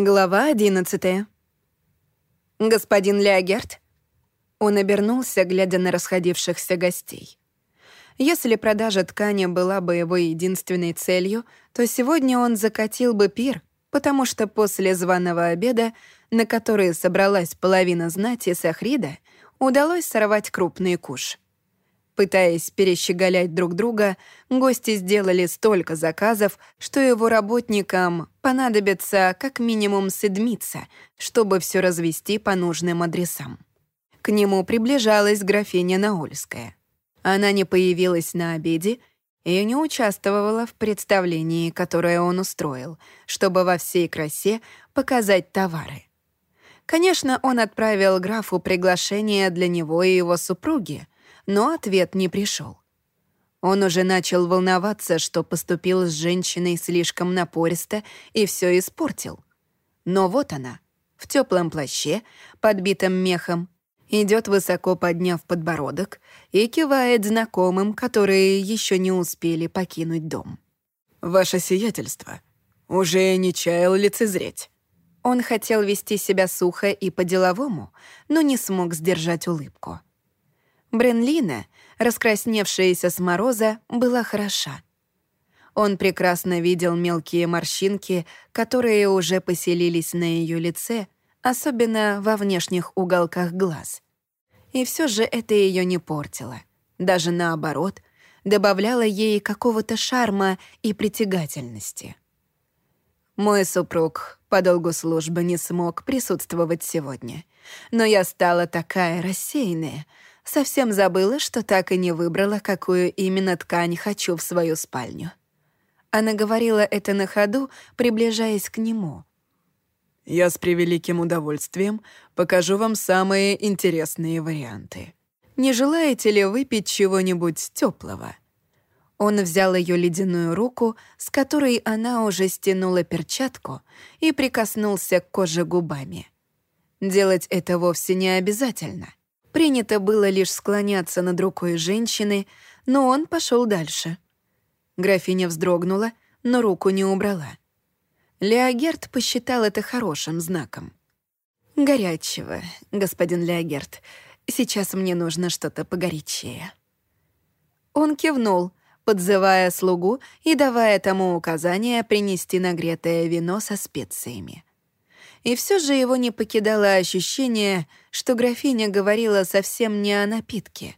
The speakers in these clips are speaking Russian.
Глава одиннадцатая. «Господин Леогерт?» Он обернулся, глядя на расходившихся гостей. Если продажа ткани была бы его единственной целью, то сегодня он закатил бы пир, потому что после званого обеда, на который собралась половина знати Сахрида, удалось сорвать крупный куш — Пытаясь перещеголять друг друга, гости сделали столько заказов, что его работникам понадобится как минимум седмица, чтобы все развести по нужным адресам. К нему приближалась графиня Наольская. Она не появилась на обеде и не участвовала в представлении, которое он устроил, чтобы во всей красе показать товары. Конечно, он отправил графу приглашение для него и его супруги — но ответ не пришел. Он уже начал волноваться, что поступил с женщиной слишком напористо и все испортил. Но вот она, в теплом плаще, подбитом мехом, идет высоко подняв подбородок и кивает знакомым, которые еще не успели покинуть дом. «Ваше сиятельство, уже не чаял лицезреть». Он хотел вести себя сухо и по-деловому, но не смог сдержать улыбку. Бренлина, раскрасневшаяся с мороза, была хороша. Он прекрасно видел мелкие морщинки, которые уже поселились на ее лице, особенно во внешних уголках глаз. И все же это ее не портило. Даже наоборот, добавляло ей какого-то шарма и притягательности. Мой супруг по долгу службы не смог присутствовать сегодня, но я стала такая рассеянная — Совсем забыла, что так и не выбрала, какую именно ткань хочу в свою спальню. Она говорила это на ходу, приближаясь к нему. «Я с превеликим удовольствием покажу вам самые интересные варианты. Не желаете ли выпить чего-нибудь теплого? Он взял ее ледяную руку, с которой она уже стянула перчатку, и прикоснулся к коже губами. Делать это вовсе не обязательно. Принято было лишь склоняться над рукой женщины, но он пошел дальше. Графиня вздрогнула, но руку не убрала. Леогерт посчитал это хорошим знаком. «Горячего, господин Леогерт. Сейчас мне нужно что-то погорячее». Он кивнул, подзывая слугу и давая тому указание принести нагретое вино со специями. И все же его не покидало ощущение, что графиня говорила совсем не о напитке.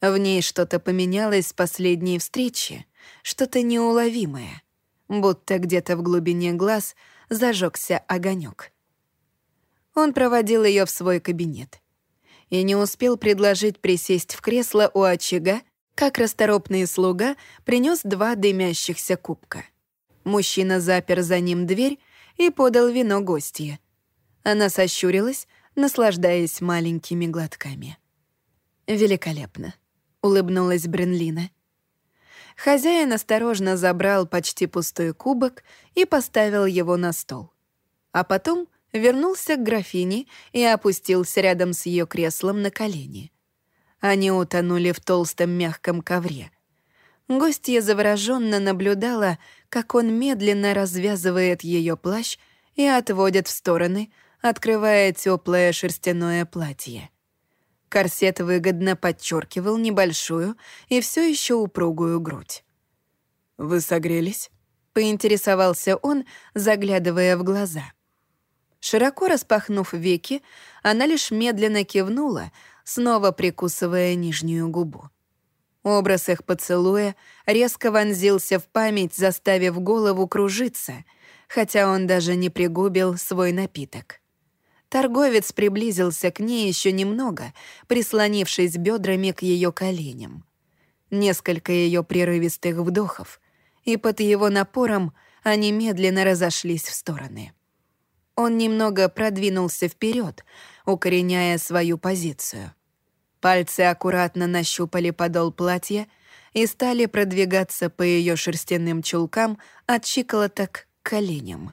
В ней что-то поменялось с последней встречи, что-то неуловимое, будто где-то в глубине глаз зажегся огонек. Он проводил ее в свой кабинет и не успел предложить присесть в кресло у очага, как расторопный слуга принес два дымящихся кубка. Мужчина запер за ним дверь и подал вино гостье. Она сощурилась, наслаждаясь маленькими глотками. «Великолепно», — улыбнулась Бренлина. Хозяин осторожно забрал почти пустой кубок и поставил его на стол. А потом вернулся к графине и опустился рядом с ее креслом на колени. Они утонули в толстом мягком ковре — Гостья завороженно наблюдала, как он медленно развязывает ее плащ и отводит в стороны, открывая теплое шерстяное платье. Корсет выгодно подчеркивал небольшую и все еще упругую грудь. «Вы согрелись?» — поинтересовался он, заглядывая в глаза. Широко распахнув веки, она лишь медленно кивнула, снова прикусывая нижнюю губу. Образ их поцелуя резко вонзился в память, заставив голову кружиться, хотя он даже не пригубил свой напиток. Торговец приблизился к ней еще немного, прислонившись бедрами к ее коленям. Несколько ее прерывистых вдохов, и под его напором они медленно разошлись в стороны. Он немного продвинулся вперед, укореняя свою позицию — Пальцы аккуратно нащупали подол платья и стали продвигаться по ее шерстяным чулкам от щиколоток к коленям.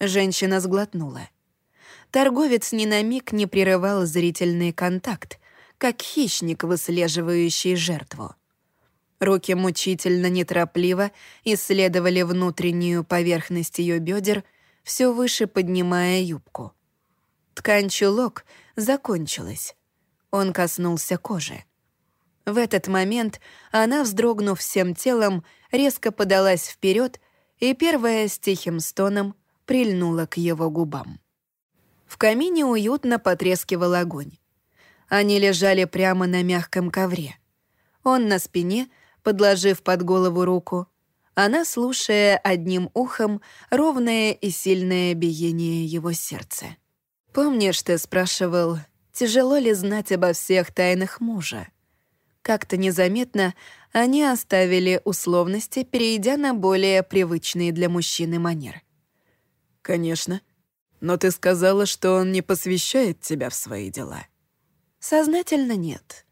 Женщина сглотнула. Торговец ни на миг не прерывал зрительный контакт, как хищник, выслеживающий жертву. Руки мучительно неторопливо исследовали внутреннюю поверхность ее бедер, все выше поднимая юбку. Ткань чулок закончилась. Он коснулся кожи. В этот момент она, вздрогнув всем телом, резко подалась вперед и первая с тихим стоном прильнула к его губам. В камине уютно потрескивал огонь. Они лежали прямо на мягком ковре. Он на спине, подложив под голову руку, она слушая одним ухом ровное и сильное биение его сердца. «Помнишь, ты спрашивал, тяжело ли знать обо всех тайнах мужа?» Как-то незаметно они оставили условности, перейдя на более привычные для мужчины манер. «Конечно. Но ты сказала, что он не посвящает тебя в свои дела». «Сознательно нет.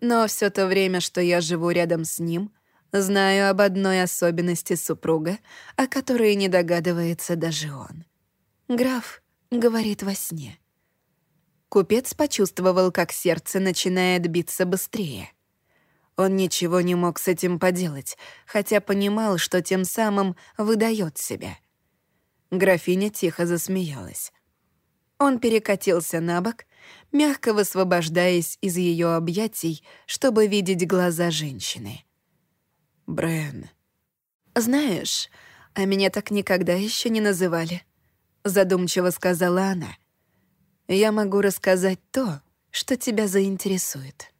Но все то время, что я живу рядом с ним, знаю об одной особенности супруга, о которой не догадывается даже он. Граф говорит во сне». Купец почувствовал, как сердце начинает биться быстрее — он ничего не мог с этим поделать, хотя понимал, что тем самым выдает себя. Графиня тихо засмеялась. Он перекатился на бок, мягко высвобождаясь из ее объятий, чтобы видеть глаза женщины. «Брэн...» «Знаешь, а меня так никогда еще не называли», — задумчиво сказала она. «Я могу рассказать то, что тебя заинтересует».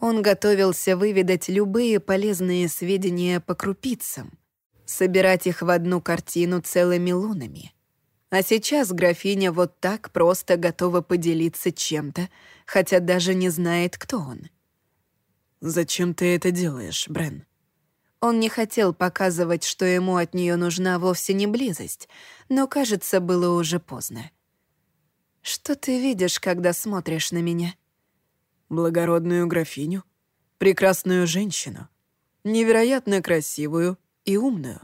Он готовился выведать любые полезные сведения по крупицам, собирать их в одну картину целыми лунами. А сейчас графиня вот так просто готова поделиться чем-то, хотя даже не знает, кто он. «Зачем ты это делаешь, Брен?» Он не хотел показывать, что ему от нее нужна вовсе не близость, но, кажется, было уже поздно. «Что ты видишь, когда смотришь на меня?» благородную графиню, прекрасную женщину, невероятно красивую и умную.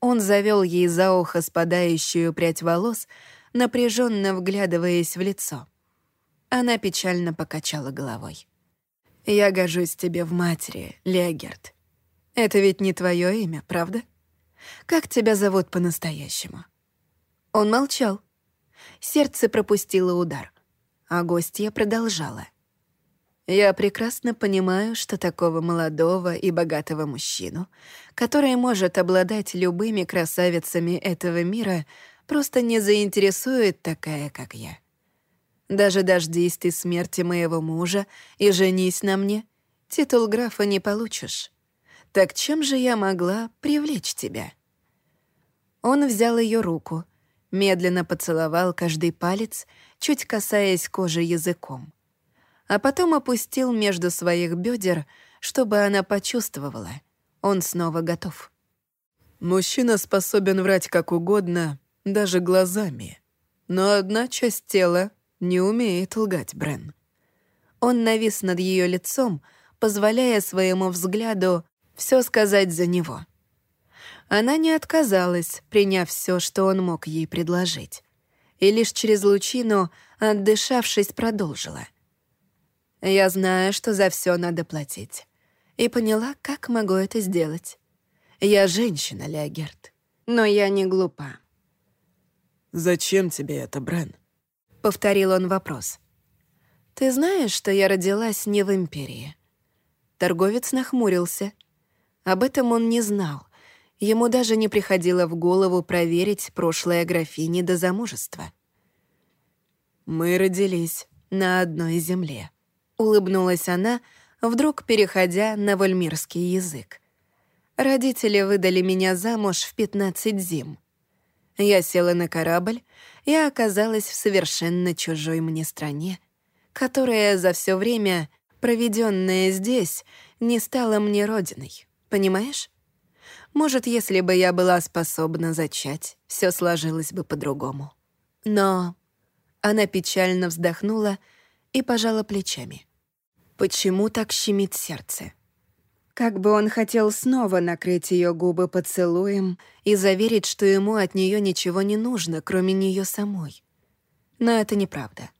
Он завел ей за ухо спадающую прядь волос, напряженно вглядываясь в лицо. Она печально покачала головой. «Я гожусь тебе в матери, Легерт. Это ведь не твое имя, правда? Как тебя зовут по-настоящему?» Он молчал. Сердце пропустило удар, а гостья продолжала. Я прекрасно понимаю, что такого молодого и богатого мужчину, который может обладать любыми красавицами этого мира, просто не заинтересует такая, как я. Даже дождись ты смерти моего мужа и женись на мне, титул графа не получишь. Так чем же я могла привлечь тебя?» Он взял ее руку, медленно поцеловал каждый палец, чуть касаясь кожи языком а потом опустил между своих бедер, чтобы она почувствовала. Он снова готов. Мужчина способен врать как угодно, даже глазами. Но одна часть тела не умеет лгать, Брен. Он навис над ее лицом, позволяя своему взгляду все сказать за него. Она не отказалась, приняв все, что он мог ей предложить. И лишь через лучину, отдышавшись, продолжила — я знаю, что за все надо платить. И поняла, как могу это сделать. Я женщина, Леогерт. Но я не глупа. «Зачем тебе это, Брен?» — повторил он вопрос. «Ты знаешь, что я родилась не в Империи?» Торговец нахмурился. Об этом он не знал. Ему даже не приходило в голову проверить прошлое графини до замужества. «Мы родились на одной земле», улыбнулась она, вдруг переходя на вальмирский язык. Родители выдали меня замуж в 15 зим. Я села на корабль и оказалась в совершенно чужой мне стране, которая за все время, проведенное здесь, не стала мне родиной. Понимаешь? Может, если бы я была способна зачать, все сложилось бы по-другому. Но она печально вздохнула и пожала плечами. Почему так щемит сердце? Как бы он хотел снова накрыть ее губы поцелуем и заверить, что ему от нее ничего не нужно, кроме нее самой. Но это неправда.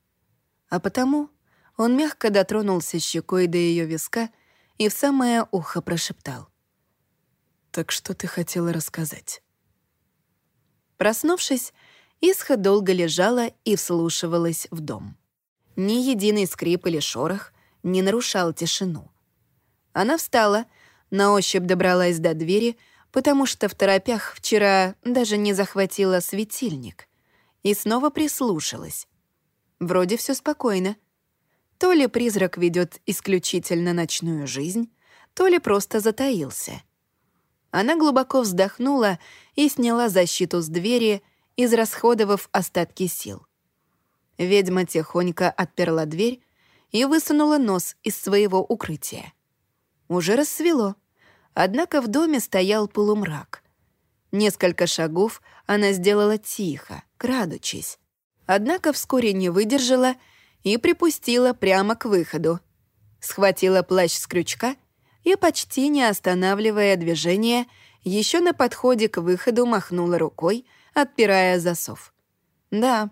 А потому он мягко дотронулся щекой до ее виска и в самое ухо прошептал. «Так что ты хотела рассказать?» Проснувшись, Исха долго лежала и вслушивалась в дом. Ни единый скрип или шорох не нарушал тишину. Она встала, на ощупь добралась до двери, потому что в торопях вчера даже не захватила светильник, и снова прислушалась. Вроде все спокойно. То ли призрак ведет исключительно ночную жизнь, то ли просто затаился. Она глубоко вздохнула и сняла защиту с двери, израсходовав остатки сил. Ведьма тихонько отперла дверь и высунула нос из своего укрытия. Уже рассвело, однако в доме стоял полумрак. Несколько шагов она сделала тихо, крадучись. Однако вскоре не выдержала и припустила прямо к выходу. Схватила плащ с крючка и, почти не останавливая движение, еще на подходе к выходу махнула рукой, отпирая засов. Да,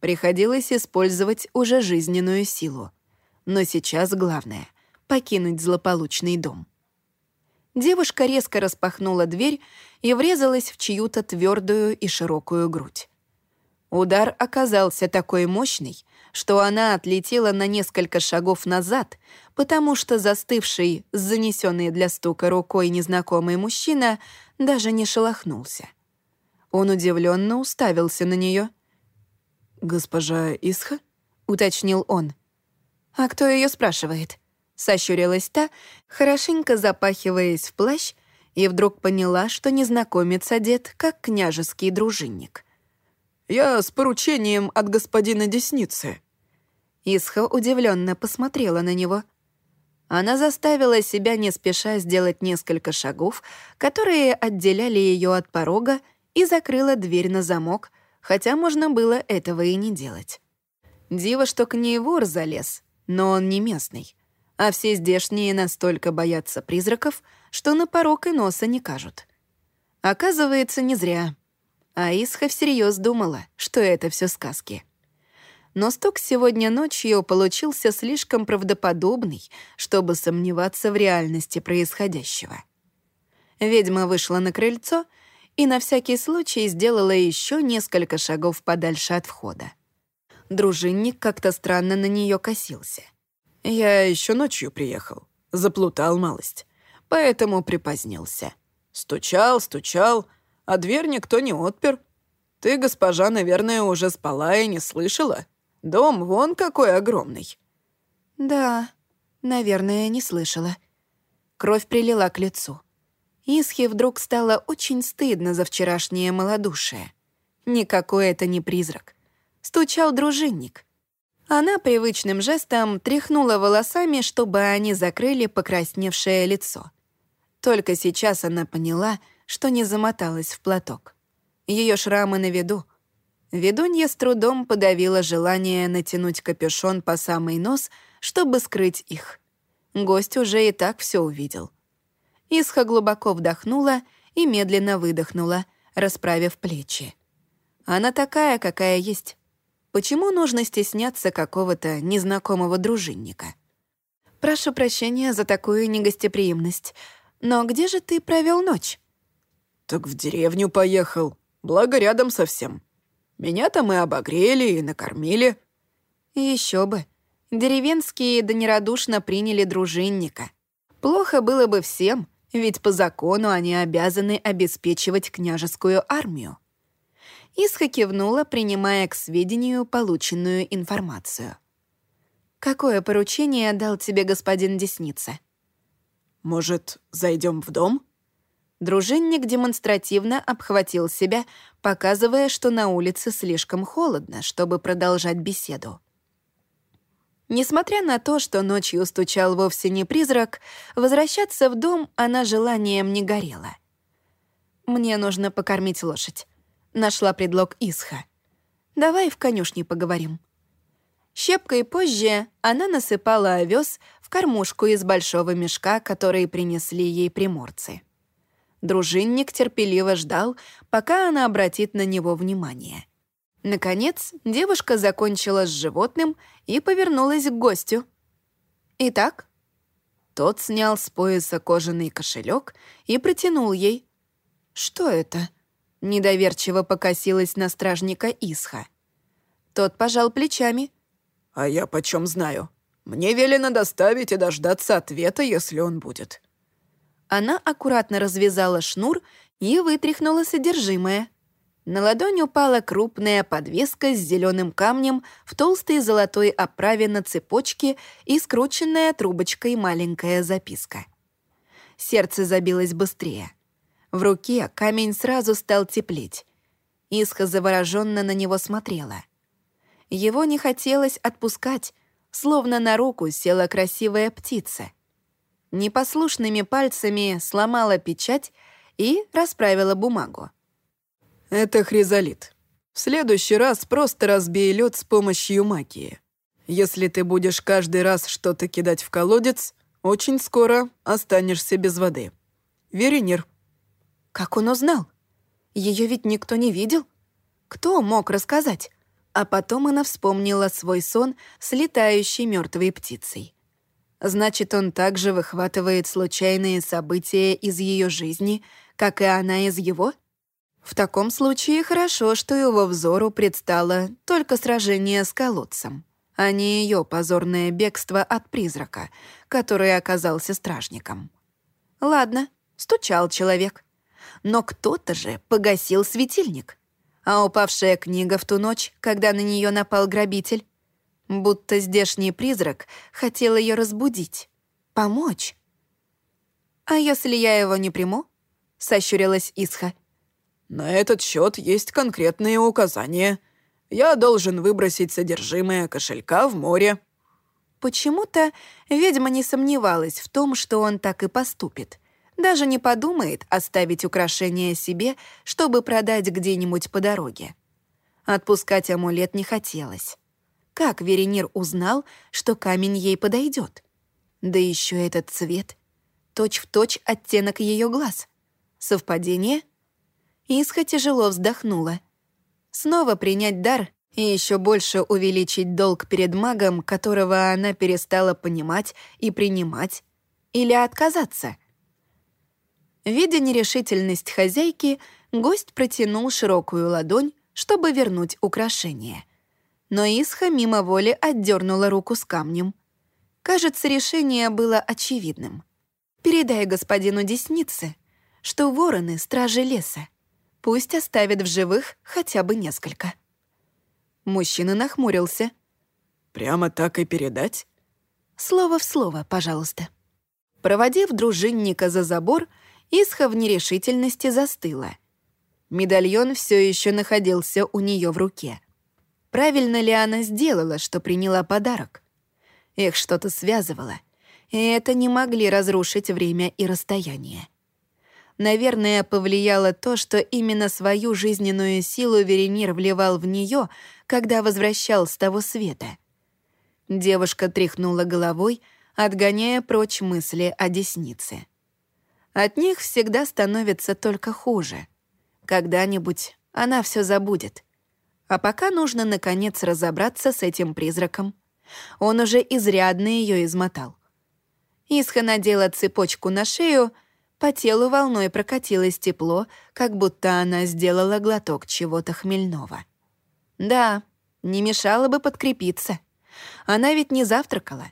приходилось использовать уже жизненную силу. Но сейчас главное — покинуть злополучный дом. Девушка резко распахнула дверь и врезалась в чью-то твердую и широкую грудь. Удар оказался такой мощный, что она отлетела на несколько шагов назад, потому что застывший с занесенной для стука рукой незнакомый мужчина даже не шелохнулся. Он удивленно уставился на нее. «Госпожа Исха?» — уточнил он. «А кто ее спрашивает?» — сощурилась та, хорошенько запахиваясь в плащ, и вдруг поняла, что незнакомец одет, как княжеский дружинник — я с поручением от господина Десницы». Исха удивленно посмотрела на него. Она заставила себя не спеша сделать несколько шагов, которые отделяли ее от порога, и закрыла дверь на замок, хотя можно было этого и не делать. Диво, что к ней вор залез, но он не местный, а все здешние настолько боятся призраков, что на порог и носа не кажут. Оказывается, не зря — а Исха всерьез думала, что это все сказки. Но стук сегодня ночью получился слишком правдоподобный, чтобы сомневаться в реальности происходящего. Ведьма вышла на крыльцо и на всякий случай сделала еще несколько шагов подальше от входа. Дружинник как-то странно на нее косился. «Я еще ночью приехал. Заплутал малость. Поэтому припозднился. Стучал, стучал, а дверь никто не отпер. Ты, госпожа, наверное, уже спала и не слышала? Дом вон какой огромный». «Да, наверное, не слышала». Кровь прилила к лицу. Исхе вдруг стало очень стыдно за вчерашнее малодушие. Никакой это не призрак. Стучал дружинник. Она привычным жестом тряхнула волосами, чтобы они закрыли покрасневшее лицо. Только сейчас она поняла, что не замоталась в платок. Ее шрамы на виду. Ведунья с трудом подавила желание натянуть капюшон по самый нос, чтобы скрыть их. Гость уже и так все увидел. Исха глубоко вдохнула и медленно выдохнула, расправив плечи. Она такая, какая есть. Почему нужно стесняться какого-то незнакомого дружинника? Прошу прощения за такую негостеприимность, но где же ты провел ночь? «Так в деревню поехал. Благо, рядом совсем. Меня там и обогрели, и накормили». Еще бы. Деревенские да нерадушно приняли дружинника. Плохо было бы всем, ведь по закону они обязаны обеспечивать княжескую армию. Исха кивнула, принимая к сведению полученную информацию. «Какое поручение дал тебе господин Десница?» «Может, зайдем в дом?» Дружинник демонстративно обхватил себя, показывая, что на улице слишком холодно, чтобы продолжать беседу. Несмотря на то, что ночью стучал вовсе не призрак, возвращаться в дом она желанием не горела. «Мне нужно покормить лошадь», — нашла предлог Исха. «Давай в конюшне поговорим». Щепкой позже она насыпала овес в кормушку из большого мешка, который принесли ей приморцы. Дружинник терпеливо ждал, пока она обратит на него внимание. Наконец, девушка закончила с животным и повернулась к гостю. «Итак?» Тот снял с пояса кожаный кошелек и протянул ей. «Что это?» Недоверчиво покосилась на стражника Исха. Тот пожал плечами. «А я почем знаю? Мне велено доставить и дождаться ответа, если он будет». Она аккуратно развязала шнур и вытряхнула содержимое. На ладонь упала крупная подвеска с зеленым камнем в толстой золотой оправе на цепочке и скрученная трубочкой маленькая записка. Сердце забилось быстрее. В руке камень сразу стал теплеть. Исха завороженно на него смотрела. Его не хотелось отпускать, словно на руку села красивая птица. Непослушными пальцами сломала печать и расправила бумагу. «Это хризолит. В следующий раз просто разбей лед с помощью магии. Если ты будешь каждый раз что-то кидать в колодец, очень скоро останешься без воды. Веренир». Как он узнал? Ее ведь никто не видел. Кто мог рассказать? А потом она вспомнила свой сон с летающей мертвой птицей. Значит, он также выхватывает случайные события из ее жизни, как и она из его? В таком случае хорошо, что его взору предстало только сражение с колодцем, а не ее позорное бегство от призрака, который оказался стражником. Ладно, стучал человек. Но кто-то же погасил светильник. А упавшая книга в ту ночь, когда на нее напал грабитель, будто здешний призрак хотел ее разбудить, помочь. «А если я его не приму?» — сощурилась Исха. «На этот счет есть конкретные указания. Я должен выбросить содержимое кошелька в море». Почему-то ведьма не сомневалась в том, что он так и поступит. Даже не подумает оставить украшение себе, чтобы продать где-нибудь по дороге. Отпускать амулет не хотелось. Как Веренир узнал, что камень ей подойдет? Да еще этот цвет. Точь-в-точь точь оттенок ее глаз. Совпадение? Исха тяжело вздохнула. Снова принять дар и еще больше увеличить долг перед магом, которого она перестала понимать и принимать, или отказаться — Видя нерешительность хозяйки, гость протянул широкую ладонь, чтобы вернуть украшение. Но Исха мимо воли отдернула руку с камнем. Кажется, решение было очевидным. «Передай господину Деснице, что вороны — стражи леса. Пусть оставят в живых хотя бы несколько». Мужчина нахмурился. «Прямо так и передать?» «Слово в слово, пожалуйста». Проводив дружинника за забор, Исха в нерешительности застыла. Медальон все еще находился у нее в руке. Правильно ли она сделала, что приняла подарок? Их что-то связывало, и это не могли разрушить время и расстояние. Наверное, повлияло то, что именно свою жизненную силу Веренир вливал в нее, когда возвращал с того света. Девушка тряхнула головой, отгоняя прочь мысли о деснице. От них всегда становится только хуже. Когда-нибудь она все забудет. А пока нужно, наконец, разобраться с этим призраком. Он уже изрядно ее измотал. Исха надела цепочку на шею, по телу волной прокатилось тепло, как будто она сделала глоток чего-то хмельного. Да, не мешало бы подкрепиться. Она ведь не завтракала.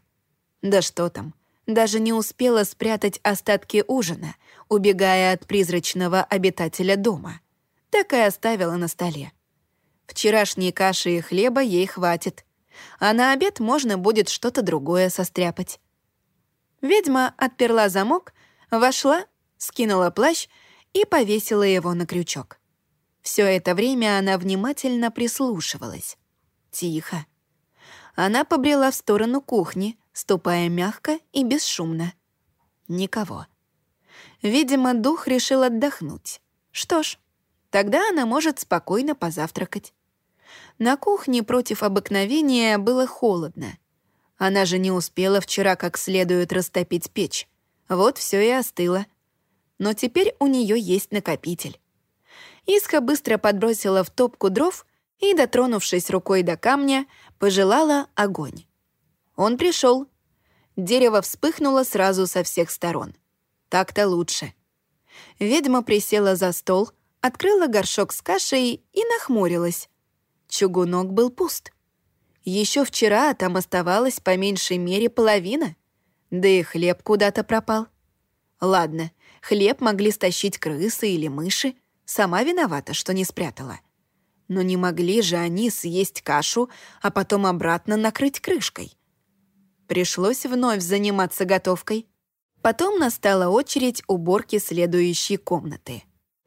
Да что там, даже не успела спрятать остатки ужина, убегая от призрачного обитателя дома. Так и оставила на столе. Вчерашней каши и хлеба ей хватит, а на обед можно будет что-то другое состряпать. Ведьма отперла замок, вошла, скинула плащ и повесила его на крючок. Все это время она внимательно прислушивалась. Тихо. Она побрела в сторону кухни, ступая мягко и бесшумно. Никого. Видимо, дух решил отдохнуть. Что ж, тогда она может спокойно позавтракать. На кухне против обыкновения было холодно. Она же не успела вчера как следует растопить печь. Вот все и остыло. Но теперь у нее есть накопитель. Иска быстро подбросила в топку дров и, дотронувшись рукой до камня, пожелала огонь. Он пришел. Дерево вспыхнуло сразу со всех сторон. Так-то лучше. Ведьма присела за стол, открыла горшок с кашей и нахмурилась. Чугунок был пуст. Еще вчера там оставалась по меньшей мере половина, да и хлеб куда-то пропал. Ладно, хлеб могли стащить крысы или мыши, сама виновата, что не спрятала. Но не могли же они съесть кашу, а потом обратно накрыть крышкой. Пришлось вновь заниматься готовкой. Потом настала очередь уборки следующей комнаты.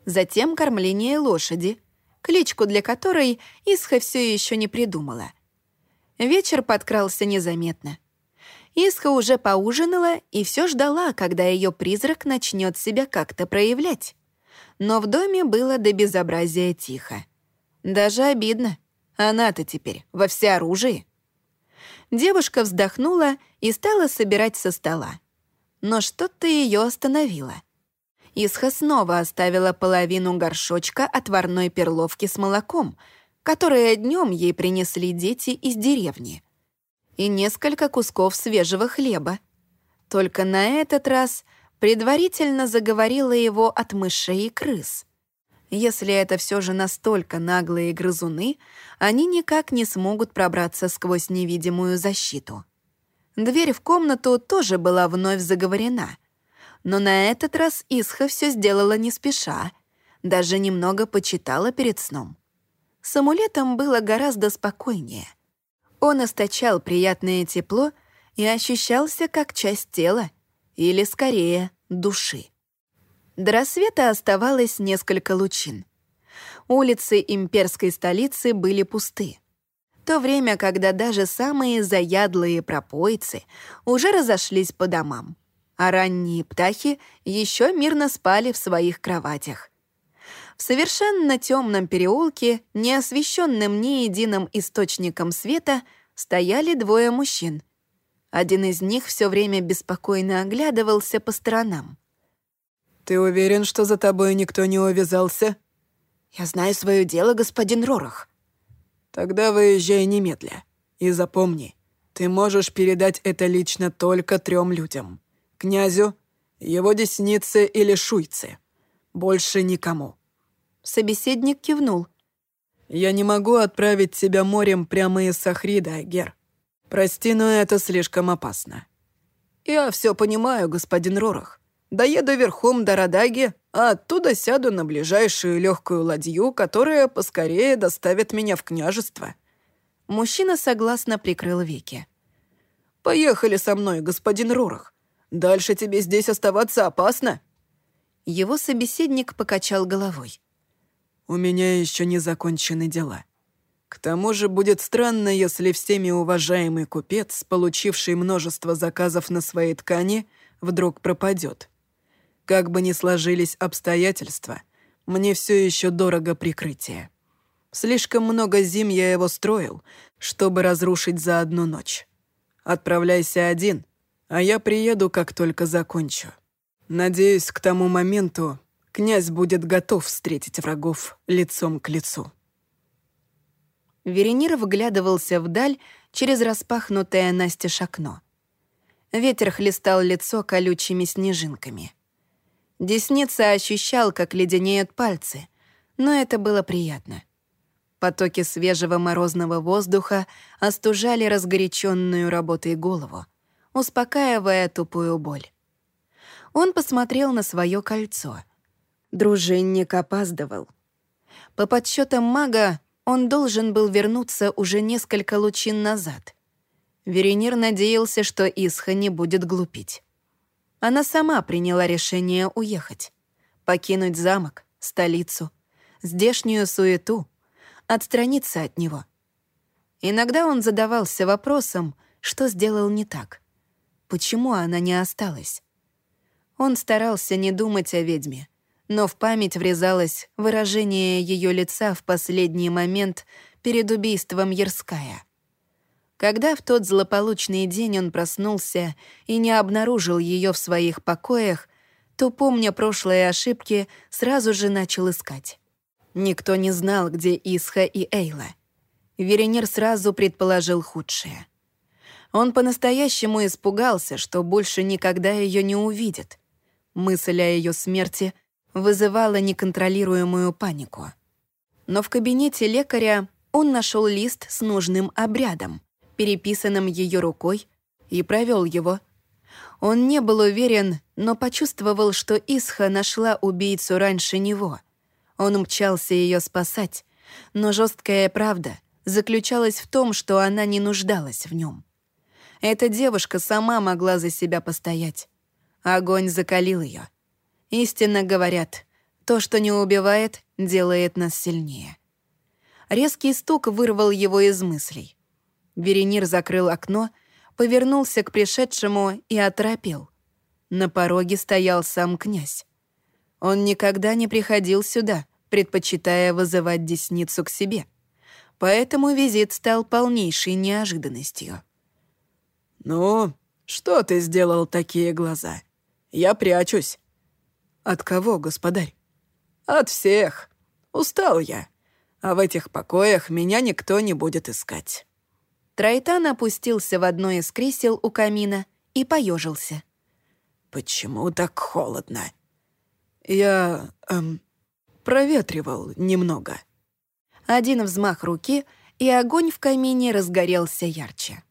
Затем кормление лошади, кличку для которой Исха все еще не придумала. Вечер подкрался незаметно. Исха уже поужинала и все ждала, когда ее призрак начнет себя как-то проявлять. Но в доме было до безобразия тихо. Даже обидно. Она-то теперь во всеоружии. Девушка вздохнула и стала собирать со стола. Но что-то ее остановило. Исха снова оставила половину горшочка отварной перловки с молоком, которое днем ей принесли дети из деревни, и несколько кусков свежего хлеба. Только на этот раз предварительно заговорила его от мышей и крыс. Если это все же настолько наглые грызуны, они никак не смогут пробраться сквозь невидимую защиту. Дверь в комнату тоже была вновь заговорена, но на этот раз Исха все сделала не спеша, даже немного почитала перед сном. С амулетом было гораздо спокойнее. Он источал приятное тепло и ощущался как часть тела, или, скорее, души. До рассвета оставалось несколько лучин. Улицы имперской столицы были пусты. То время, когда даже самые заядлые пропойцы уже разошлись по домам а ранние птахи еще мирно спали в своих кроватях. В совершенно темном переулке, не освещенном ни единым источником света, стояли двое мужчин. Один из них все время беспокойно оглядывался по сторонам. «Ты уверен, что за тобой никто не увязался?» «Я знаю свое дело, господин Рорах». «Тогда выезжай немедля. И запомни, ты можешь передать это лично только трем людям князю, его деснице или шуйце. Больше никому». Собеседник кивнул. «Я не могу отправить тебя морем прямо из Сахрида, Гер. Прости, но это слишком опасно». «Я все понимаю, господин Рорах. Доеду верхом до Радаги, а оттуда сяду на ближайшую легкую ладью, которая поскорее доставит меня в княжество». Мужчина согласно прикрыл веки. «Поехали со мной, господин Рорах. Дальше тебе здесь оставаться опасно». Его собеседник покачал головой. «У меня еще не закончены дела. К тому же будет странно, если всеми уважаемый купец, получивший множество заказов на свои ткани, вдруг пропадет. Как бы ни сложились обстоятельства, мне все еще дорого прикрытие. Слишком много зим я его строил, чтобы разрушить за одну ночь. Отправляйся один — а я приеду, как только закончу. Надеюсь, к тому моменту князь будет готов встретить врагов лицом к лицу». Веренир вглядывался вдаль через распахнутое настежь окно. Ветер хлестал лицо колючими снежинками. Десница ощущал, как леденеют пальцы, но это было приятно. Потоки свежего морозного воздуха остужали разгоряченную работой голову успокаивая тупую боль. Он посмотрел на свое кольцо. Дружинник опаздывал. По подсчетам мага, он должен был вернуться уже несколько лучин назад. Веренир надеялся, что Исха не будет глупить. Она сама приняла решение уехать. Покинуть замок, столицу, здешнюю суету, отстраниться от него. Иногда он задавался вопросом, что сделал не так. Почему она не осталась? Он старался не думать о ведьме, но в память врезалось выражение ее лица в последний момент перед убийством Ярская. Когда в тот злополучный день он проснулся и не обнаружил ее в своих покоях, то, помня прошлые ошибки, сразу же начал искать. Никто не знал, где Исха и Эйла. Веренир сразу предположил худшее. Он по-настоящему испугался, что больше никогда ее не увидит. Мысль о ее смерти вызывало неконтролируемую панику. Но в кабинете лекаря он нашел лист с нужным обрядом, переписанным ее рукой, и провел его. Он не был уверен, но почувствовал, что Исха нашла убийцу раньше него. Он мчался ее спасать, но жесткая правда заключалась в том, что она не нуждалась в нем. Эта девушка сама могла за себя постоять. Огонь закалил ее. Истинно говорят, то, что не убивает, делает нас сильнее. Резкий стук вырвал его из мыслей. Веренир закрыл окно, повернулся к пришедшему и оторопел. На пороге стоял сам князь. Он никогда не приходил сюда, предпочитая вызывать десницу к себе. Поэтому визит стал полнейшей неожиданностью. «Ну, что ты сделал такие глаза? Я прячусь». «От кого, господарь?» «От всех. Устал я. А в этих покоях меня никто не будет искать». Трайтан опустился в одно из кресел у камина и поежился. «Почему так холодно?» «Я... эм... проветривал немного». Один взмах руки, и огонь в камине разгорелся ярче.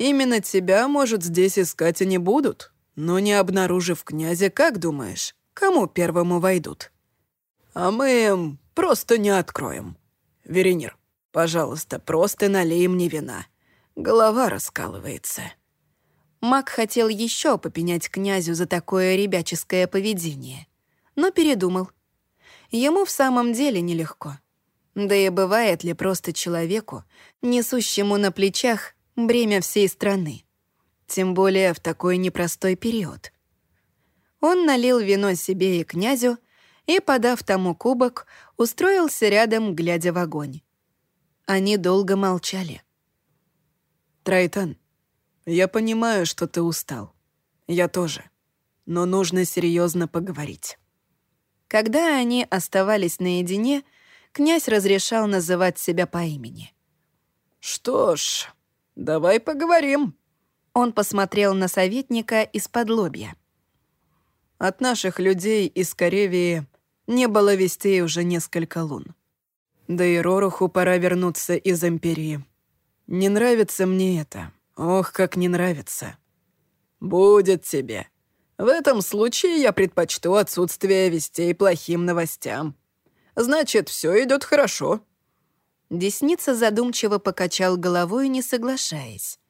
«Именно тебя, может, здесь искать и не будут, но не обнаружив князя, как думаешь, кому первому войдут?» «А мы им просто не откроем. Веренир, пожалуйста, просто налей мне вина. Голова раскалывается». Мак хотел еще попенять князю за такое ребяческое поведение, но передумал. Ему в самом деле нелегко. Да и бывает ли просто человеку, несущему на плечах бремя всей страны? Тем более в такой непростой период. Он налил вино себе и князю, и, подав тому кубок, устроился рядом, глядя в огонь. Они долго молчали. «Трайтан, я понимаю, что ты устал. Я тоже. Но нужно серьезно поговорить». Когда они оставались наедине, князь разрешал называть себя по имени. «Что ж, давай поговорим». Он посмотрел на советника из-под лобья. «От наших людей из Каревии не было вестей уже несколько лун. Да и Роруху пора вернуться из Империи. Не нравится мне это. Ох, как не нравится. Будет тебе. В этом случае я предпочту отсутствие вестей плохим новостям. Значит, все идет хорошо. Десница задумчиво покачал головой, не соглашаясь.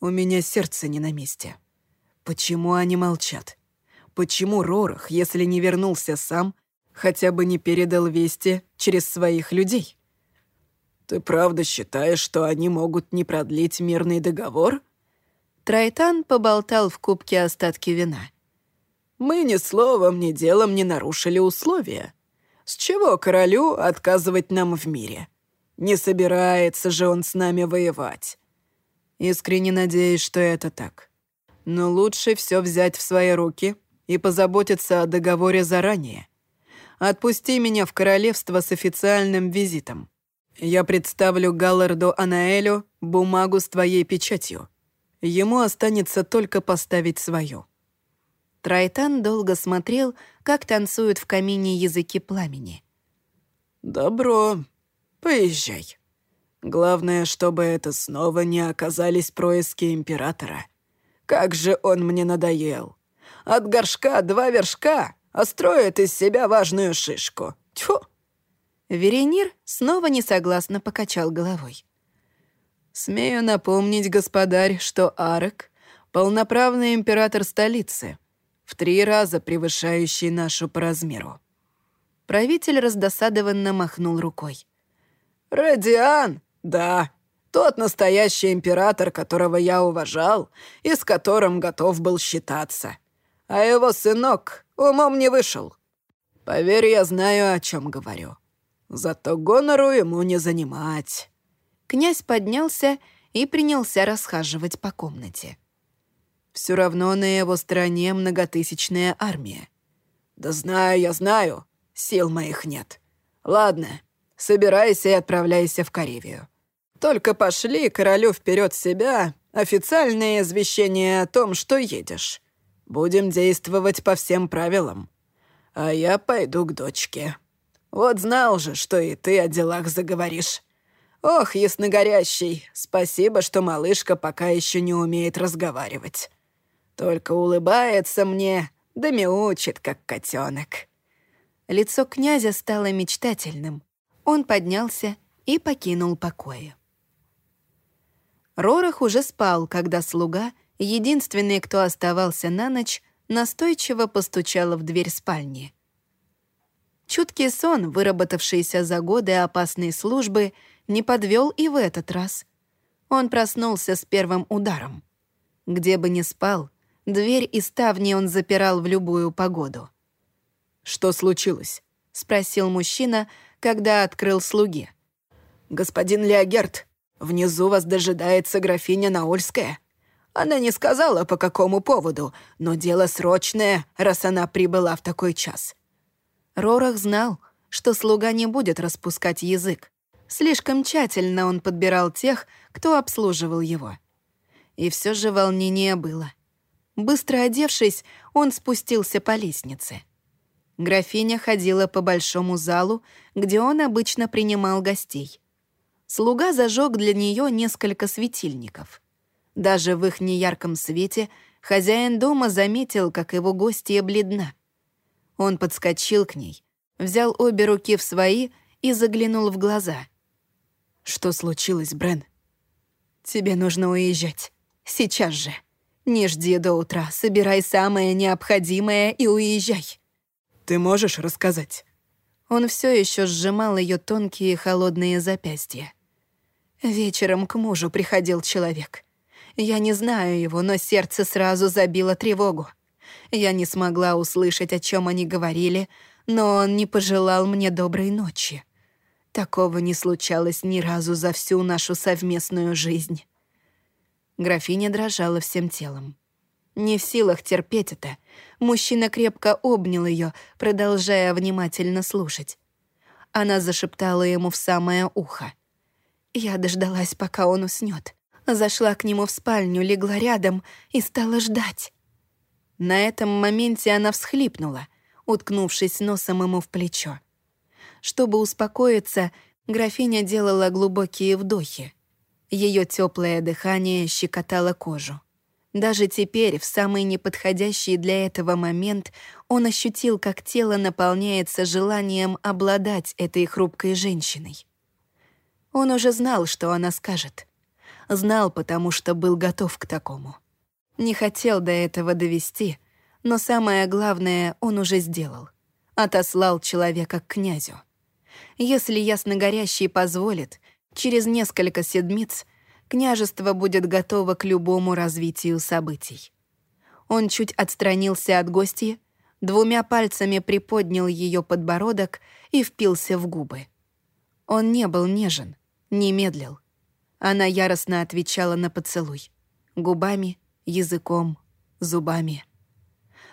У меня сердце не на месте. Почему они молчат? Почему Рорах, если не вернулся сам, хотя бы не передал вести через своих людей? Ты правда считаешь, что они могут не продлить мирный договор? Трайтан поболтал в кубке остатки вина. Мы ни словом, ни делом не нарушили условия. С чего королю отказывать нам в мире? Не собирается же он с нами воевать. Искренне надеюсь, что это так. Но лучше все взять в свои руки и позаботиться о договоре заранее. Отпусти меня в королевство с официальным визитом. Я представлю Галларду Анаэлю бумагу с твоей печатью. Ему останется только поставить свою». Трайтан долго смотрел, как танцуют в камине языки пламени. «Добро. Поезжай. Главное, чтобы это снова не оказались происки Императора. Как же он мне надоел. От горшка два вершка, а строит из себя важную шишку. Тьфу!» Веренир снова несогласно покачал головой. «Смею напомнить, господарь, что Арек — полноправный император столицы, в три раза превышающий нашу по размеру». Правитель раздосадованно махнул рукой. «Радиан, да, тот настоящий император, которого я уважал и с которым готов был считаться. А его сынок умом не вышел. Поверь, я знаю, о чем говорю. Зато гонору ему не занимать». Князь поднялся и принялся расхаживать по комнате. «Все равно на его стороне многотысячная армия». «Да знаю, я знаю. Сил моих нет. Ладно, собирайся и отправляйся в Каревию. Только пошли королю вперед себя официальное извещение о том, что едешь. Будем действовать по всем правилам. а я пойду к дочке. Вот знал же, что и ты о делах заговоришь. Ох, ясногорящий, спасибо, что малышка пока еще не умеет разговаривать. Только улыбается мне, да мяучит, как котенок. Лицо князя стало мечтательным. Он поднялся и покинул покои. Рорах уже спал, когда слуга, единственный, кто оставался на ночь, настойчиво постучала в дверь спальни. Чуткий сон, выработавшийся за годы опасной службы, не подвел и в этот раз. Он проснулся с первым ударом. Где бы ни спал, дверь и ставни он запирал в любую погоду. «Что случилось?» — спросил мужчина, когда открыл слуге. «Господин Леогерт, внизу вас дожидается графиня Наольская. Она не сказала, по какому поводу, но дело срочное, раз она прибыла в такой час». Рорах знал, что слуга не будет распускать язык. Слишком тщательно он подбирал тех, кто обслуживал его. И все же волнение было. Быстро одевшись, он спустился по лестнице. Графиня ходила по большому залу, где он обычно принимал гостей. Слуга зажег для нее несколько светильников. Даже в их неярком свете хозяин дома заметил, как его гостья бледна. Он подскочил к ней, взял обе руки в свои и заглянул в глаза. «Что случилось, Брен?» «Тебе нужно уезжать. Сейчас же. Не жди до утра, собирай самое необходимое и уезжай». Ты можешь рассказать?» Он все еще сжимал ее тонкие холодные запястья. Вечером к мужу приходил человек. Я не знаю его, но сердце сразу забило тревогу. Я не смогла услышать, о чем они говорили, но он не пожелал мне доброй ночи. Такого не случалось ни разу за всю нашу совместную жизнь. Графиня дрожала всем телом. Не в силах терпеть это, мужчина крепко обнял ее, продолжая внимательно слушать. Она зашептала ему в самое ухо. Я дождалась, пока он уснет. Зашла к нему в спальню, легла рядом и стала ждать. На этом моменте она всхлипнула, уткнувшись носом ему в плечо. Чтобы успокоиться, графиня делала глубокие вдохи. Ее теплое дыхание щекотало кожу. Даже теперь, в самый неподходящий для этого момент, он ощутил, как тело наполняется желанием обладать этой хрупкой женщиной. Он уже знал, что она скажет. Знал, потому что был готов к такому. Не хотел до этого довести, но самое главное он уже сделал. Отослал человека к князю. Если ясногорящий позволит, через несколько седмиц — княжество будет готово к любому развитию событий. Он чуть отстранился от гостья, двумя пальцами приподнял ее подбородок и впился в губы. Он не был нежен, не медлил. Она яростно отвечала на поцелуй. Губами, языком, зубами.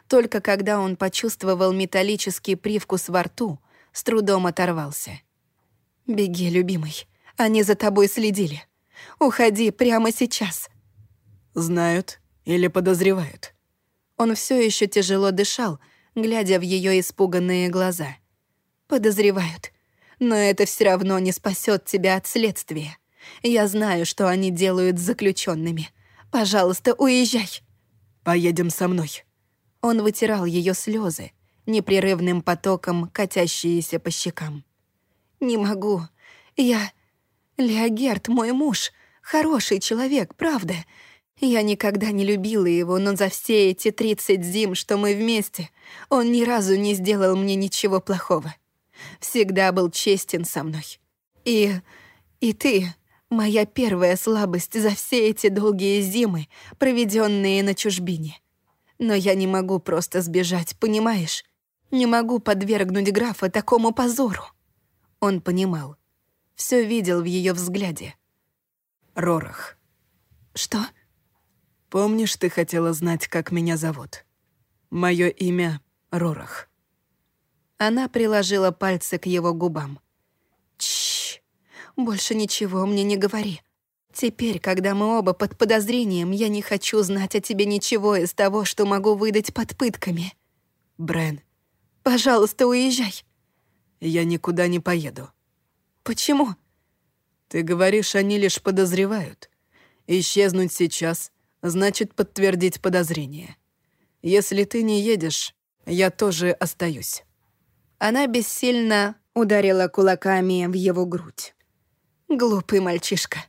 Только когда он почувствовал металлический привкус во рту, с трудом оторвался. «Беги, любимый, они за тобой следили». Уходи прямо сейчас». «Знают или подозревают?» Он все еще тяжело дышал, глядя в ее испуганные глаза. «Подозревают. Но это все равно не спасет тебя от следствия. Я знаю, что они делают с заключенными. Пожалуйста, уезжай». «Поедем со мной». Он вытирал ее слезы, непрерывным потоком катящиеся по щекам. «Не могу. Я... Леогерт, мой муж. Хороший человек, правда. Я никогда не любила его, но за все эти 30 зим, что мы вместе, он ни разу не сделал мне ничего плохого. Всегда был честен со мной. И... и ты — моя первая слабость за все эти долгие зимы, проведенные на чужбине. Но я не могу просто сбежать, понимаешь? Не могу подвергнуть графа такому позору. Он понимал. Все видел в ее взгляде. Рорах. Что? Помнишь, ты хотела знать, как меня зовут? Мое имя Рорах. Она приложила пальцы к его губам. Чш, больше ничего мне не говори. Теперь, когда мы оба под подозрением, я не хочу знать о тебе ничего из того, что могу выдать под пытками. Брен, Пожалуйста, уезжай». «Я никуда не поеду». «Почему?» «Ты говоришь, они лишь подозревают. Исчезнуть сейчас значит подтвердить подозрение. Если ты не едешь, я тоже остаюсь». Она бессильно ударила кулаками в его грудь. «Глупый мальчишка,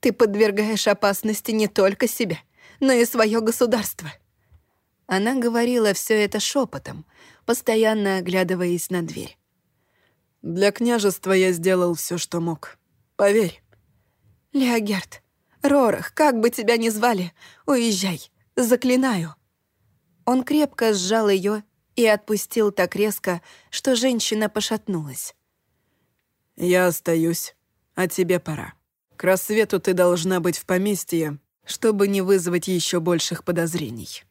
ты подвергаешь опасности не только себя, но и свое государство». Она говорила все это шепотом, постоянно оглядываясь на дверь. «Для княжества я сделал все, что мог. Поверь». «Леогерт, Рорах, как бы тебя ни звали, уезжай, заклинаю». Он крепко сжал ее и отпустил так резко, что женщина пошатнулась. «Я остаюсь, а тебе пора. К рассвету ты должна быть в поместье, чтобы не вызвать еще больших подозрений».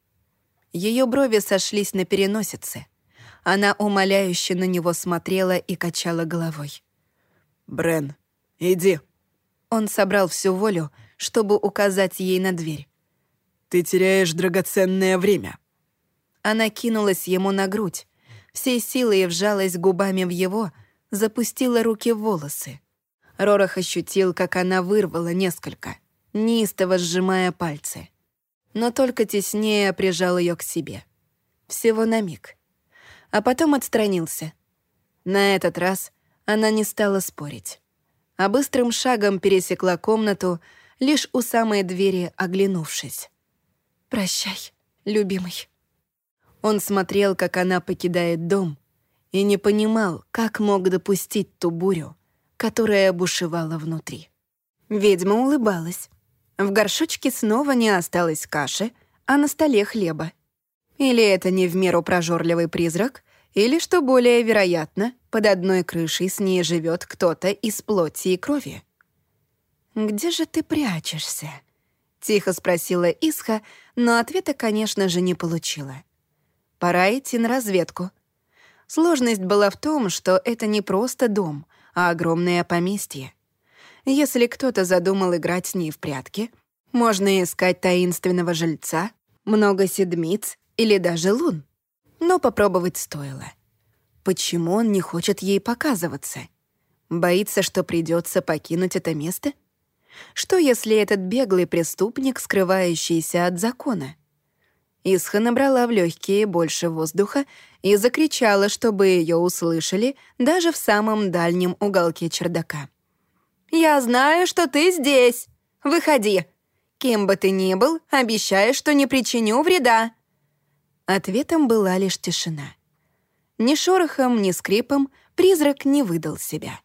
Ее брови сошлись на переносице. Она умоляюще на него смотрела и качала головой. Брен, иди». Он собрал всю волю, чтобы указать ей на дверь. «Ты теряешь драгоценное время». Она кинулась ему на грудь, всей силой вжалась губами в его, запустила руки в волосы. Рорах ощутил, как она вырвала несколько, неистово сжимая пальцы. Но только теснее прижал ее к себе. Всего на миг. А потом отстранился. На этот раз она не стала спорить. А быстрым шагом пересекла комнату, лишь у самой двери оглянувшись. «Прощай, любимый». Он смотрел, как она покидает дом, и не понимал, как мог допустить ту бурю, которая бушевала внутри. Ведьма улыбалась. В горшочке снова не осталось каши, а на столе хлеба. Или это не в меру прожорливый призрак, или, что более вероятно, под одной крышей с ней живет кто-то из плоти и крови. «Где же ты прячешься?» — тихо спросила Исха, но ответа, конечно же, не получила. Пора идти на разведку. Сложность была в том, что это не просто дом, а огромное поместье. Если кто-то задумал играть с ней в прятки, можно искать таинственного жильца, много седмиц или даже лун. Но попробовать стоило. Почему он не хочет ей показываться? Боится, что придется покинуть это место? Что, если этот беглый преступник, скрывающийся от закона? Исха набрала в легкие больше воздуха и закричала, чтобы ее услышали даже в самом дальнем уголке чердака. «Я знаю, что ты здесь! Выходи! Кем бы ты ни был, обещаю, что не причиню вреда!» Ответом была лишь тишина. Ни шорохом, ни скрипом призрак не выдал себя.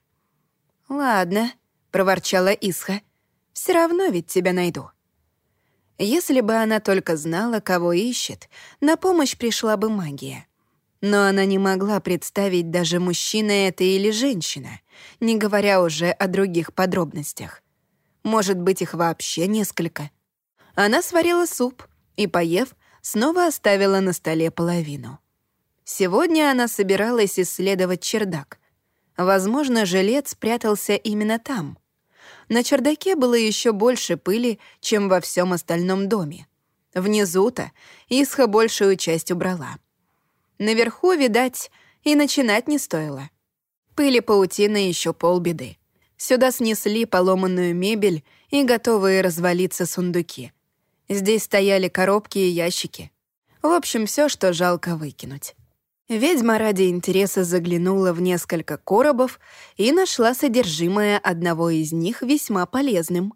«Ладно», — проворчала Исха, — «все равно ведь тебя найду». Если бы она только знала, кого ищет, на помощь пришла бы магия. Но она не могла представить, даже мужчина это или женщина, не говоря уже о других подробностях. Может быть, их вообще несколько. Она сварила суп и, поев, снова оставила на столе половину. Сегодня она собиралась исследовать чердак. Возможно, жилец спрятался именно там — на чердаке было еще больше пыли, чем во всем остальном доме. Внизу-то Исха большую часть убрала. Наверху, видать, и начинать не стоило. Пыли паутины еще полбеды. Сюда снесли поломанную мебель и готовые развалиться сундуки. Здесь стояли коробки и ящики. В общем, все, что жалко выкинуть. Ведьма ради интереса заглянула в несколько коробов и нашла содержимое одного из них весьма полезным.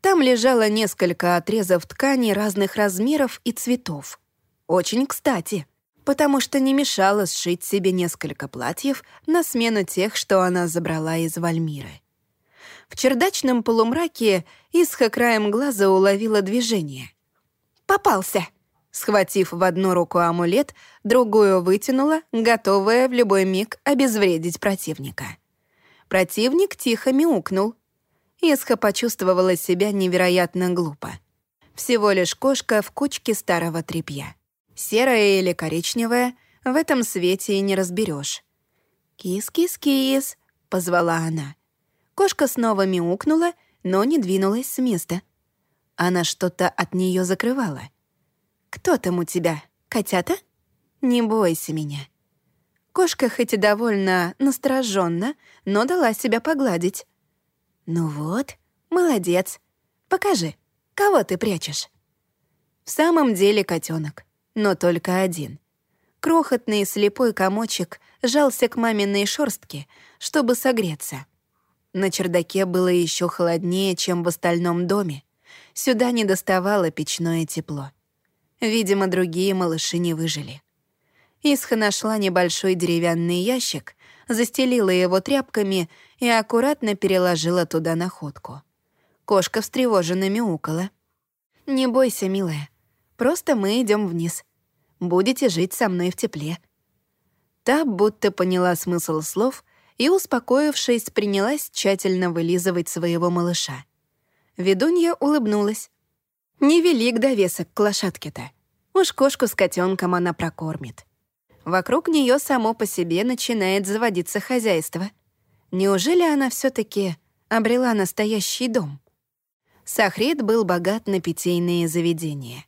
Там лежало несколько отрезов ткани разных размеров и цветов. Очень кстати, потому что не мешало сшить себе несколько платьев на смену тех, что она забрала из Вальмиры. В чердачном полумраке Исха краем глаза уловила движение. «Попался!» Схватив в одну руку амулет, другую вытянула, готовая в любой миг обезвредить противника. Противник тихо мяукнул. Исха почувствовала себя невероятно глупо. Всего лишь кошка в кучке старого тряпья. Серая или коричневая, в этом свете и не разберешь. «Кис-кис-кис», — позвала она. Кошка снова мяукнула, но не двинулась с места. Она что-то от нее закрывала — «Кто там у тебя? Котята? Не бойся меня». Кошка хоть и довольно настороженно, но дала себя погладить. «Ну вот, молодец. Покажи, кого ты прячешь?» В самом деле котенок, но только один. Крохотный слепой комочек жался к маминой шорстке, чтобы согреться. На чердаке было еще холоднее, чем в остальном доме. Сюда не доставало печное тепло. Видимо, другие малыши не выжили. Исха нашла небольшой деревянный ящик, застелила его тряпками и аккуратно переложила туда находку. Кошка встревоженно мяукала. «Не бойся, милая. Просто мы идем вниз. Будете жить со мной в тепле». Та будто поняла смысл слов и, успокоившись, принялась тщательно вылизывать своего малыша. Ведунья улыбнулась. «Невелик довесок к лошадке-то. Уж кошку с котенком она прокормит. Вокруг нее само по себе начинает заводиться хозяйство. Неужели она все таки обрела настоящий дом? Сахрид был богат на питейные заведения.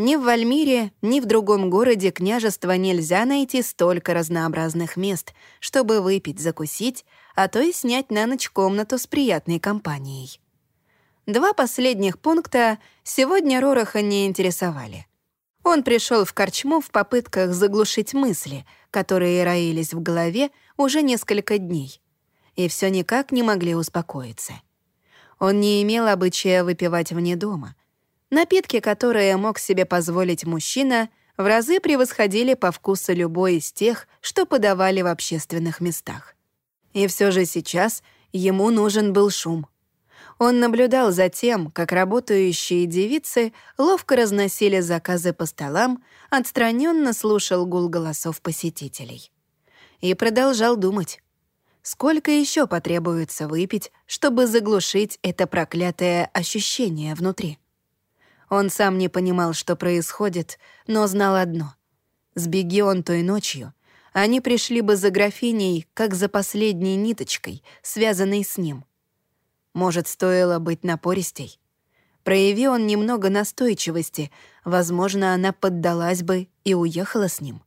Ни в Вальмире, ни в другом городе княжества нельзя найти столько разнообразных мест, чтобы выпить, закусить, а то и снять на ночь комнату с приятной компанией. Два последних пункта сегодня Рораха не интересовали. Он пришел в корчму в попытках заглушить мысли, которые роились в голове уже несколько дней, и все никак не могли успокоиться. Он не имел обычая выпивать вне дома. Напитки, которые мог себе позволить мужчина, в разы превосходили по вкусу любой из тех, что подавали в общественных местах. И все же сейчас ему нужен был шум — он наблюдал за тем, как работающие девицы ловко разносили заказы по столам, отстраненно слушал гул голосов посетителей. И продолжал думать. Сколько еще потребуется выпить, чтобы заглушить это проклятое ощущение внутри? Он сам не понимал, что происходит, но знал одно. Сбеги он той ночью, они пришли бы за графиней, как за последней ниточкой, связанной с ним. Может, стоило быть напористей? Прояви он немного настойчивости, возможно, она поддалась бы и уехала с ним.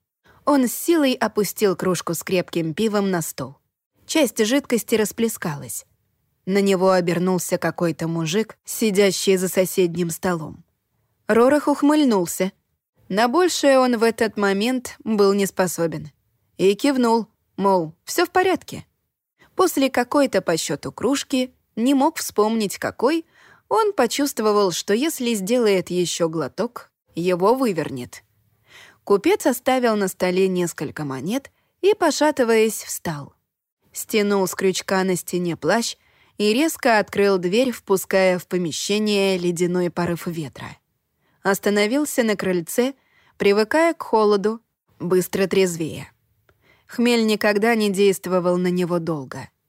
Он с силой опустил кружку с крепким пивом на стол. Часть жидкости расплескалась. На него обернулся какой-то мужик, сидящий за соседним столом. Рорах ухмыльнулся. На большее он в этот момент был не способен. И кивнул, мол, все в порядке. После какой-то по счету кружки не мог вспомнить какой, он почувствовал, что если сделает еще глоток, его вывернет. Купец оставил на столе несколько монет и, пошатываясь, встал. Стянул с крючка на стене плащ и резко открыл дверь, впуская в помещение ледяной порыв ветра. Остановился на крыльце, привыкая к холоду, быстро трезвее. Хмель никогда не действовал на него долго —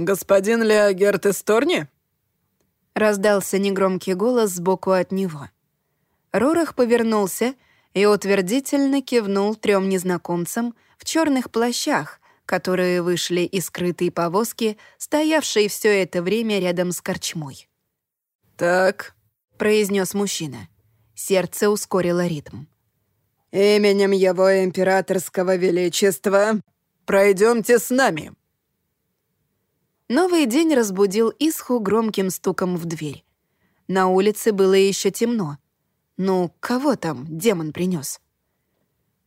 «Господин Леогерт из Торни?» Раздался негромкий голос сбоку от него. Рорах повернулся и утвердительно кивнул трем незнакомцам в черных плащах, которые вышли из скрытой повозки, стоявшей все это время рядом с корчмой. «Так», — произнес мужчина. Сердце ускорило ритм. «Именем его императорского величества пройдемте с нами». Новый день разбудил Исху громким стуком в дверь. На улице было еще темно. Ну, кого там демон принес?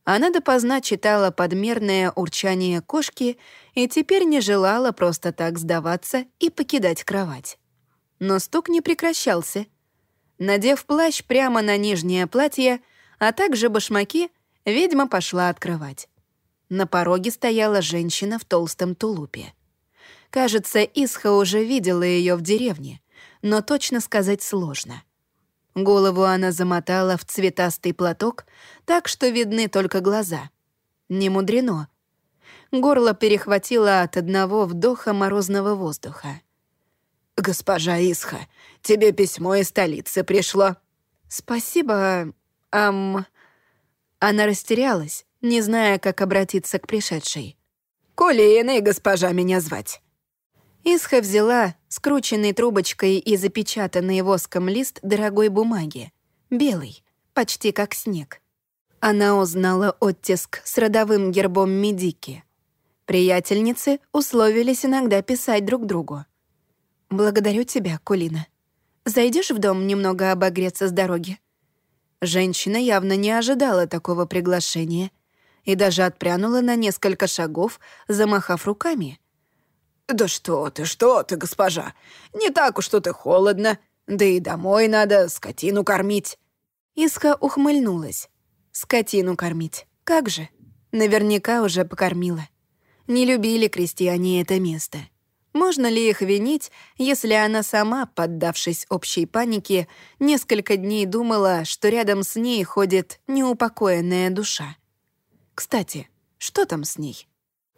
Она допоздна читала подмерное урчание кошки и теперь не желала просто так сдаваться и покидать кровать. Но стук не прекращался. Надев плащ прямо на нижнее платье, а также башмаки, ведьма пошла открывать. На пороге стояла женщина в толстом тулупе. Кажется, Исха уже видела ее в деревне, но точно сказать сложно. Голову она замотала в цветастый платок, так что видны только глаза. Не мудрено. Горло перехватило от одного вдоха морозного воздуха. «Госпожа Исха, тебе письмо из столицы пришло». «Спасибо, ам...» Она растерялась, не зная, как обратиться к пришедшей. «Кулиной госпожа меня звать». Исха взяла скрученной трубочкой и запечатанный воском лист дорогой бумаги. Белый, почти как снег. Она узнала оттиск с родовым гербом Медики. Приятельницы условились иногда писать друг другу. «Благодарю тебя, Кулина. Зайдешь в дом немного обогреться с дороги?» Женщина явно не ожидала такого приглашения и даже отпрянула на несколько шагов, замахав руками. «Да что ты, что ты, госпожа! Не так уж тут и холодно. Да и домой надо скотину кормить». Иска ухмыльнулась. «Скотину кормить. Как же? Наверняка уже покормила. Не любили крестьяне это место. Можно ли их винить, если она сама, поддавшись общей панике, несколько дней думала, что рядом с ней ходит неупокоенная душа? Кстати, что там с ней?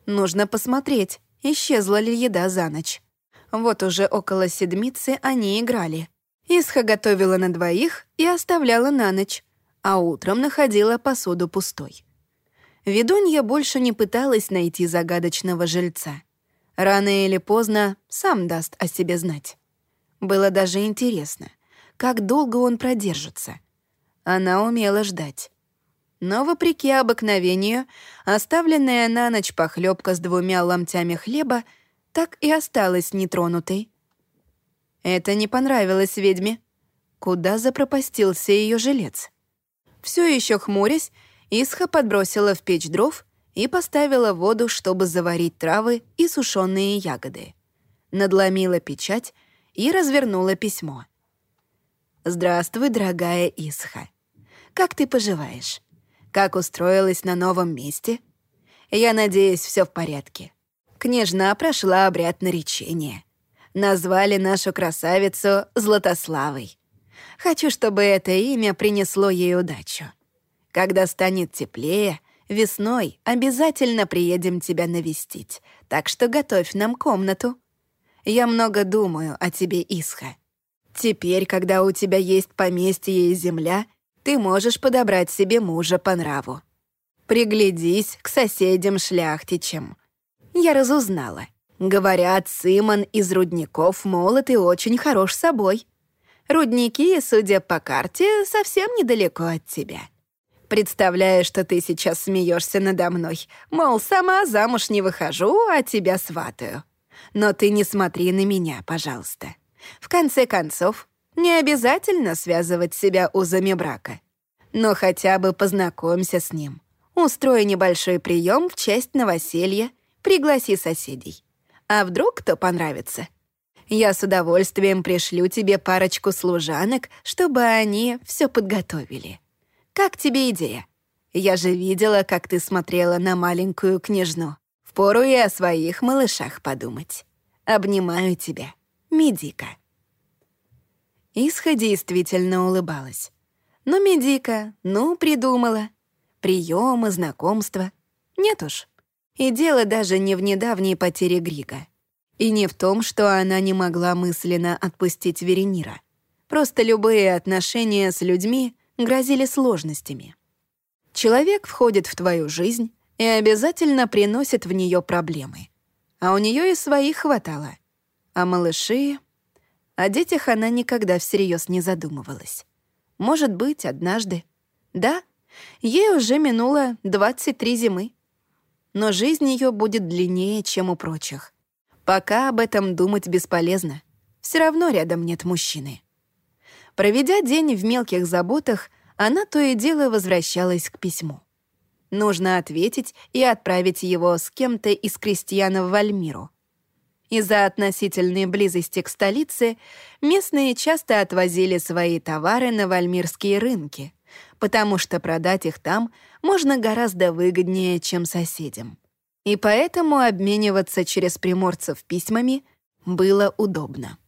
Нужно посмотреть, исчезла ли еда за ночь. Вот уже около седмицы они играли. Исха готовила на двоих и оставляла на ночь, а утром находила посуду пустой. Ведунья больше не пыталась найти загадочного жильца — Рано или поздно сам даст о себе знать. Было даже интересно, как долго он продержится. Она умела ждать. Но, вопреки обыкновению, оставленная на ночь похлебка с двумя ломтями хлеба так и осталась нетронутой. Это не понравилось ведьме. Куда запропастился ее жилец? Все еще хмурясь, Исха подбросила в печь дров и поставила воду, чтобы заварить травы и сушеные ягоды. Надломила печать и развернула письмо. «Здравствуй, дорогая Исха. Как ты поживаешь? Как устроилась на новом месте? Я надеюсь, все в порядке. Княжна прошла обряд наречения. Назвали нашу красавицу Златославой. Хочу, чтобы это имя принесло ей удачу. Когда станет теплее, Весной обязательно приедем тебя навестить, так что готовь нам комнату. Я много думаю о тебе, Исха. Теперь, когда у тебя есть поместье и земля, ты можешь подобрать себе мужа по нраву. Приглядись к соседям-шляхтичам. Я разузнала. Говорят, Сымон из рудников молод и очень хорош собой. Рудники, судя по карте, совсем недалеко от тебя. Представляю, что ты сейчас смеешься надо мной. Мол, сама замуж не выхожу, а тебя сватаю. Но ты не смотри на меня, пожалуйста. В конце концов, не обязательно связывать себя узами брака. Но хотя бы познакомься с ним. Устрой небольшой прием в честь новоселья, пригласи соседей. А вдруг кто понравится? Я с удовольствием пришлю тебе парочку служанок, чтобы они все подготовили. Как тебе идея? Я же видела, как ты смотрела на маленькую княжну. Впору и о своих малышах подумать. Обнимаю тебя, Медика». Исха действительно улыбалась. «Ну, Медика, ну, придумала. Приемы, знакомства. Нет уж. И дело даже не в недавней потере Грига. И не в том, что она не могла мысленно отпустить Веренира. Просто любые отношения с людьми грозили сложностями. Человек входит в твою жизнь и обязательно приносит в нее проблемы. А у нее и своих хватало. А малыши... О детях она никогда всерьез не задумывалась. Может быть, однажды. Да, ей уже минуло 23 зимы. Но жизнь ее будет длиннее, чем у прочих. Пока об этом думать бесполезно. Все равно рядом нет мужчины. Проведя день в мелких заботах, она то и дело возвращалась к письму. Нужно ответить и отправить его с кем-то из крестьян в Вальмиру. Из-за относительной близости к столице местные часто отвозили свои товары на вальмирские рынки, потому что продать их там можно гораздо выгоднее, чем соседям. И поэтому обмениваться через приморцев письмами было удобно.